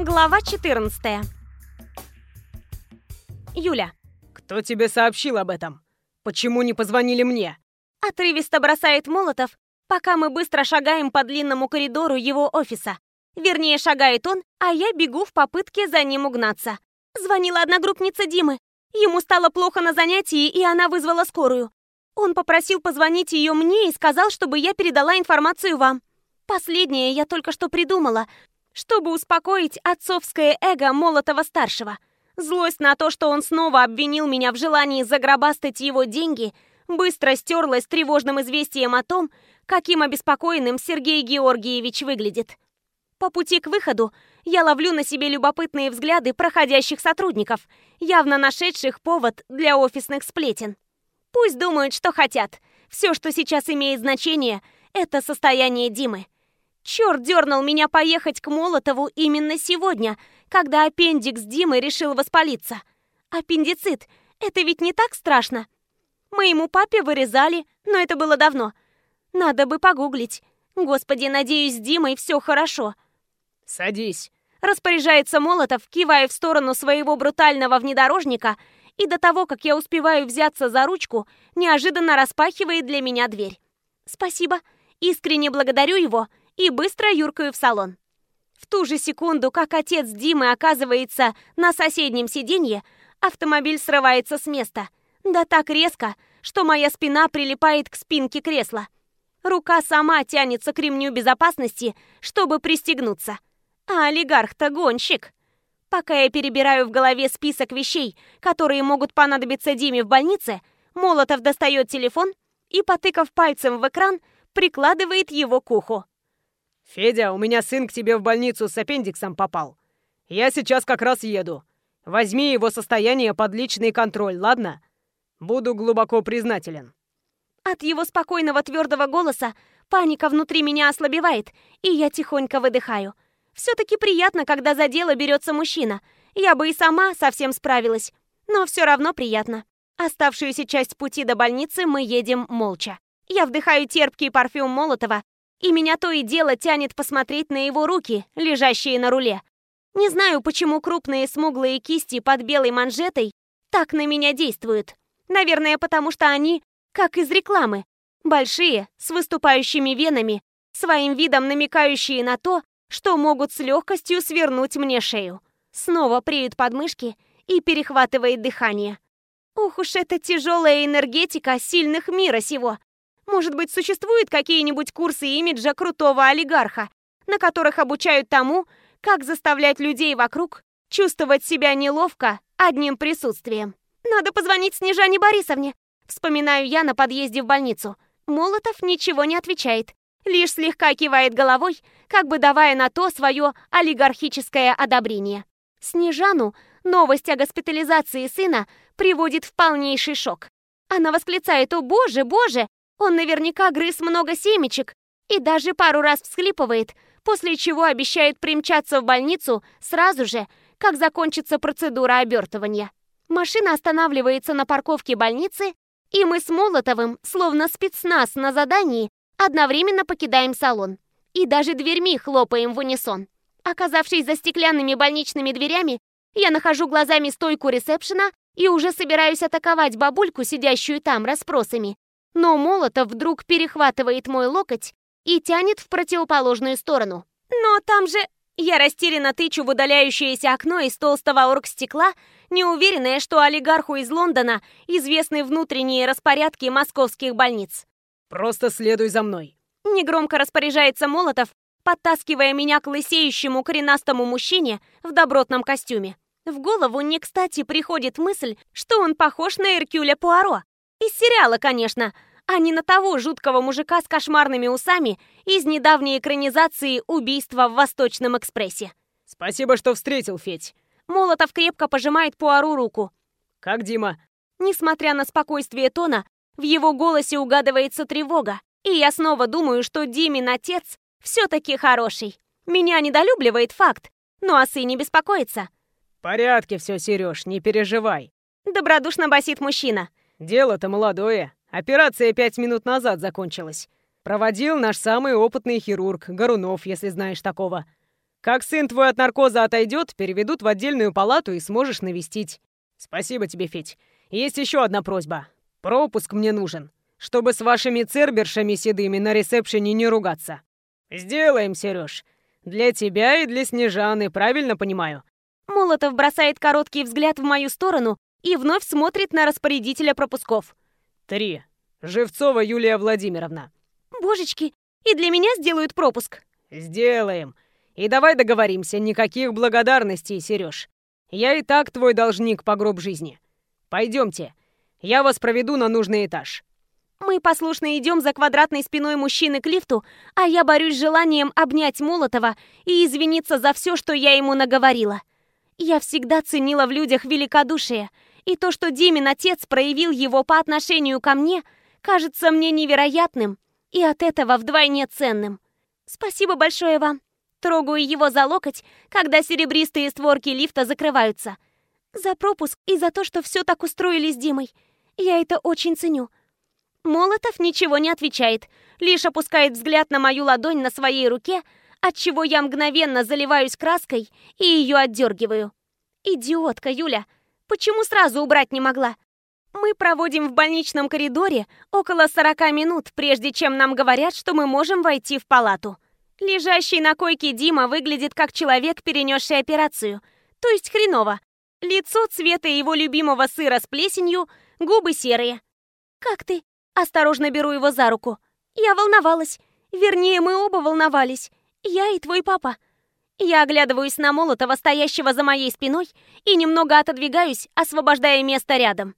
Глава 14. Юля. Кто тебе сообщил об этом? Почему не позвонили мне? Отрывисто бросает Молотов, пока мы быстро шагаем по длинному коридору его офиса. Вернее, шагает он, а я бегу в попытке за ним угнаться. Звонила одногруппница Димы. Ему стало плохо на занятии, и она вызвала скорую. Он попросил позвонить ее мне и сказал, чтобы я передала информацию вам. Последнее я только что придумала, чтобы успокоить отцовское эго Молотова-старшего. Злость на то, что он снова обвинил меня в желании загробастать его деньги, быстро стерлась тревожным известием о том, каким обеспокоенным Сергей Георгиевич выглядит. По пути к выходу я ловлю на себе любопытные взгляды проходящих сотрудников, явно нашедших повод для офисных сплетен. Пусть думают, что хотят. Все, что сейчас имеет значение, это состояние Димы. Черт дернул меня поехать к Молотову именно сегодня, когда аппендикс Димы решил воспалиться. Аппендицит – это ведь не так страшно. Моему папе вырезали, но это было давно. Надо бы погуглить. Господи, надеюсь, с Димой все хорошо. «Садись», – распоряжается Молотов, кивая в сторону своего брутального внедорожника, и до того, как я успеваю взяться за ручку, неожиданно распахивает для меня дверь. «Спасибо. Искренне благодарю его и быстро юркаю в салон. В ту же секунду, как отец Димы оказывается на соседнем сиденье, автомобиль срывается с места. Да так резко, что моя спина прилипает к спинке кресла. Рука сама тянется к ремню безопасности, чтобы пристегнуться. А олигарх-то гонщик. Пока я перебираю в голове список вещей, которые могут понадобиться Диме в больнице, Молотов достает телефон и, потыкав пальцем в экран, прикладывает его к уху. «Федя, у меня сын к тебе в больницу с аппендиксом попал. Я сейчас как раз еду. Возьми его состояние под личный контроль, ладно? Буду глубоко признателен». От его спокойного твердого голоса паника внутри меня ослабевает, и я тихонько выдыхаю. Все-таки приятно, когда за дело берется мужчина. Я бы и сама совсем справилась, но все равно приятно. Оставшуюся часть пути до больницы мы едем молча. Я вдыхаю терпкий парфюм Молотова и меня то и дело тянет посмотреть на его руки, лежащие на руле. Не знаю, почему крупные смуглые кисти под белой манжетой так на меня действуют. Наверное, потому что они как из рекламы. Большие, с выступающими венами, своим видом намекающие на то, что могут с легкостью свернуть мне шею. Снова преют подмышки и перехватывает дыхание. Ух уж эта тяжелая энергетика сильных мира сего. Может быть, существуют какие-нибудь курсы имиджа крутого олигарха, на которых обучают тому, как заставлять людей вокруг чувствовать себя неловко одним присутствием. Надо позвонить Снежане Борисовне. Вспоминаю я на подъезде в больницу. Молотов ничего не отвечает, лишь слегка кивает головой, как бы давая на то свое олигархическое одобрение. Снежану новость о госпитализации сына приводит в полнейший шок. Она восклицает «О боже, боже!» Он наверняка грыз много семечек и даже пару раз всхлипывает, после чего обещает примчаться в больницу сразу же, как закончится процедура обертывания. Машина останавливается на парковке больницы, и мы с Молотовым, словно спецназ на задании, одновременно покидаем салон. И даже дверьми хлопаем в унисон. Оказавшись за стеклянными больничными дверями, я нахожу глазами стойку ресепшена и уже собираюсь атаковать бабульку, сидящую там, расспросами, но Молотов вдруг перехватывает мой локоть и тянет в противоположную сторону. Но там же... Я растерянно тычу в удаляющееся окно из толстого оргстекла, неуверенная, что олигарху из Лондона известны внутренние распорядки московских больниц. «Просто следуй за мной», — негромко распоряжается Молотов, подтаскивая меня к лысеющему коренастому мужчине в добротном костюме. В голову не кстати приходит мысль, что он похож на Эркюля Пуаро. Из сериала, конечно, а не на того жуткого мужика с кошмарными усами из недавней экранизации «Убийства в Восточном экспрессе». «Спасибо, что встретил, Федь». Молотов крепко пожимает Пуару руку. «Как Дима?» Несмотря на спокойствие тона, в его голосе угадывается тревога. И я снова думаю, что Димин отец все-таки хороший. Меня недолюбливает факт, но о сыне беспокоится. «В порядке все, Сереж, не переживай». Добродушно басит мужчина. Дело-то молодое. Операция пять минут назад закончилась. Проводил наш самый опытный хирург, Горунов, если знаешь такого. Как сын твой от наркоза отойдет, переведут в отдельную палату и сможешь навестить. Спасибо тебе, Федь. Есть еще одна просьба. Пропуск мне нужен, чтобы с вашими цербершами седыми на ресепшене не ругаться. Сделаем, Сереж. Для тебя и для Снежаны, правильно понимаю? Молотов бросает короткий взгляд в мою сторону и вновь смотрит на распорядителя пропусков. Три. Живцова Юлия Владимировна. Божечки, и для меня сделают пропуск. Сделаем. И давай договоримся, никаких благодарностей, Сереж. Я и так твой должник по гроб жизни. Пойдемте, я вас проведу на нужный этаж. Мы послушно идем за квадратной спиной мужчины к лифту, а я борюсь с желанием обнять Молотова и извиниться за все, что я ему наговорила. Я всегда ценила в людях великодушие, и то, что Димин отец проявил его по отношению ко мне, кажется мне невероятным и от этого вдвойне ценным. Спасибо большое вам. Трогаю его за локоть, когда серебристые створки лифта закрываются. За пропуск и за то, что все так устроили с Димой. Я это очень ценю. Молотов ничего не отвечает, лишь опускает взгляд на мою ладонь на своей руке, отчего я мгновенно заливаюсь краской и ее отдергиваю. Идиотка, Юля, почему сразу убрать не могла? Мы проводим в больничном коридоре около 40 минут, прежде чем нам говорят, что мы можем войти в палату. Лежащий на койке Дима выглядит как человек, перенесший операцию. То есть хреново. Лицо цвета его любимого сыра с плесенью, губы серые. «Как ты?» Осторожно беру его за руку. Я волновалась. Вернее, мы оба волновались. Я и твой папа. Я оглядываюсь на Молотова, стоящего за моей спиной, и немного отодвигаюсь, освобождая место рядом.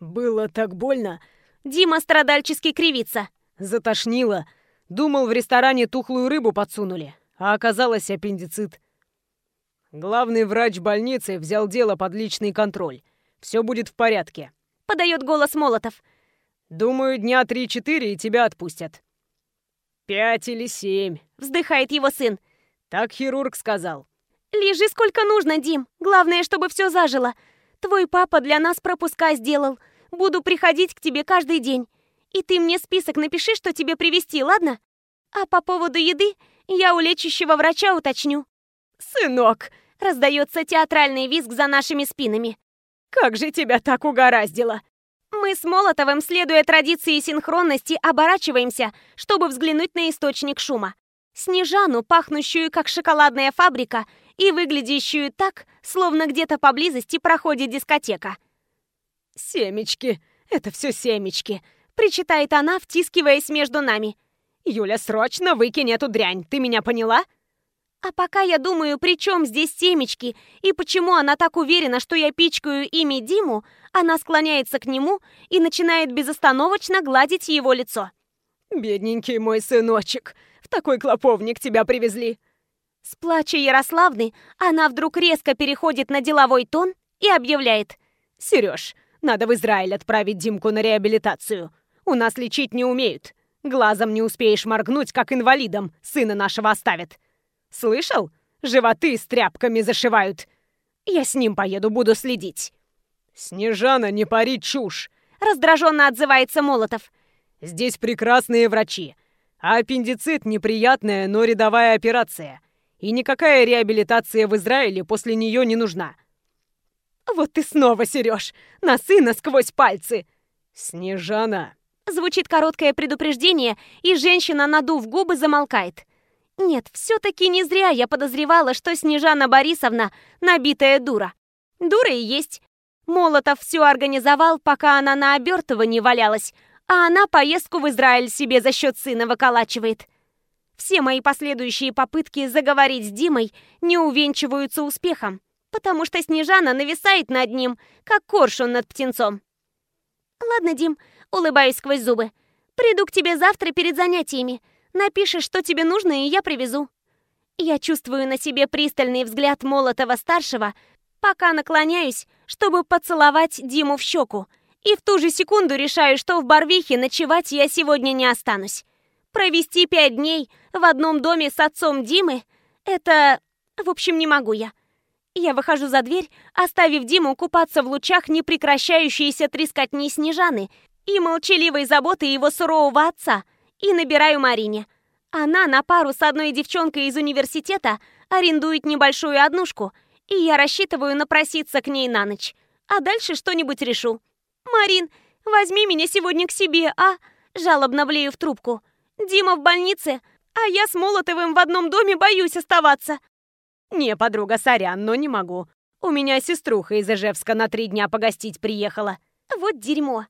«Было так больно!» Дима страдальчески кривится. «Затошнило. Думал, в ресторане тухлую рыбу подсунули, а оказалось аппендицит. Главный врач больницы взял дело под личный контроль. Все будет в порядке». Подает голос Молотов. Думаю, дня три-четыре и тебя отпустят. Пять или семь, вздыхает его сын. Так хирург сказал. Лежи сколько нужно, Дим. Главное, чтобы все зажило. Твой папа для нас пропуска сделал. Буду приходить к тебе каждый день. И ты мне список напиши, что тебе привезти, ладно? А по поводу еды я у лечащего врача уточню. Сынок, раздается театральный визг за нашими спинами. Как же тебя так угораздило? Мы с Молотовым, следуя традиции синхронности, оборачиваемся, чтобы взглянуть на источник шума. Снежану, пахнущую как шоколадная фабрика и выглядящую так, словно где-то поблизости проходит дискотека. «Семечки, это все семечки», — причитает она, втискиваясь между нами. «Юля, срочно выкинь эту дрянь, ты меня поняла?» А пока я думаю, при чем здесь семечки и почему она так уверена, что я пичкаю ими Диму, она склоняется к нему и начинает безостановочно гладить его лицо. «Бедненький мой сыночек, такой клоповник тебя привезли!» С плача Ярославны она вдруг резко переходит на деловой тон и объявляет. «Сереж, надо в Израиль отправить Димку на реабилитацию. У нас лечить не умеют. Глазом не успеешь моргнуть, как инвалидом сына нашего оставят. Слышал? Животы с тряпками зашивают. Я с ним поеду, буду следить». «Снежана, не пари чушь!» Раздраженно отзывается Молотов. «Здесь прекрасные врачи. А аппендицит – неприятная, но рядовая операция. И никакая реабилитация в Израиле после нее не нужна». «Вот ты снова, Сереж, на сына сквозь пальцы!» «Снежана!» Звучит короткое предупреждение, и женщина, надув губы, замолкает. Нет, все-таки не зря я подозревала, что Снежана Борисовна набитая дура. Дура и есть. Молотов все организовал, пока она на обертывании валялась, а она поездку в Израиль себе за счет сына выколачивает. Все мои последующие попытки заговорить с Димой не увенчиваются успехом, потому что Снежана нависает над ним, как коршун над птенцом. «Ладно, Дим», — улыбаюсь сквозь зубы, — «приду к тебе завтра перед занятиями. Напишешь, что тебе нужно, и я привезу». Я чувствую на себе пристальный взгляд Молотова-старшего, пока наклоняюсь, чтобы поцеловать Диму в щеку, и в ту же секунду решаю, что в Барвихе ночевать я сегодня не останусь. Провести пять дней в одном доме с отцом Димы — это... В общем, не могу я. Я выхожу за дверь, оставив Диму купаться в лучах непрекращающейся трескотни Снежаны и молчаливой заботы его сурового отца — и набираю Марине. Она на пару с одной девчонкой из университета арендует небольшую однушку, и я рассчитываю напроситься к ней на ночь. А дальше что-нибудь решу. «Марин, возьми меня сегодня к себе, а?» Жалобно блею в трубку. «Дима в больнице, а я с Молотовым в одном доме боюсь оставаться». «Не, подруга, сорян, но не могу. У меня сеструха из Ижевска на три дня погостить приехала». Вот дерьмо.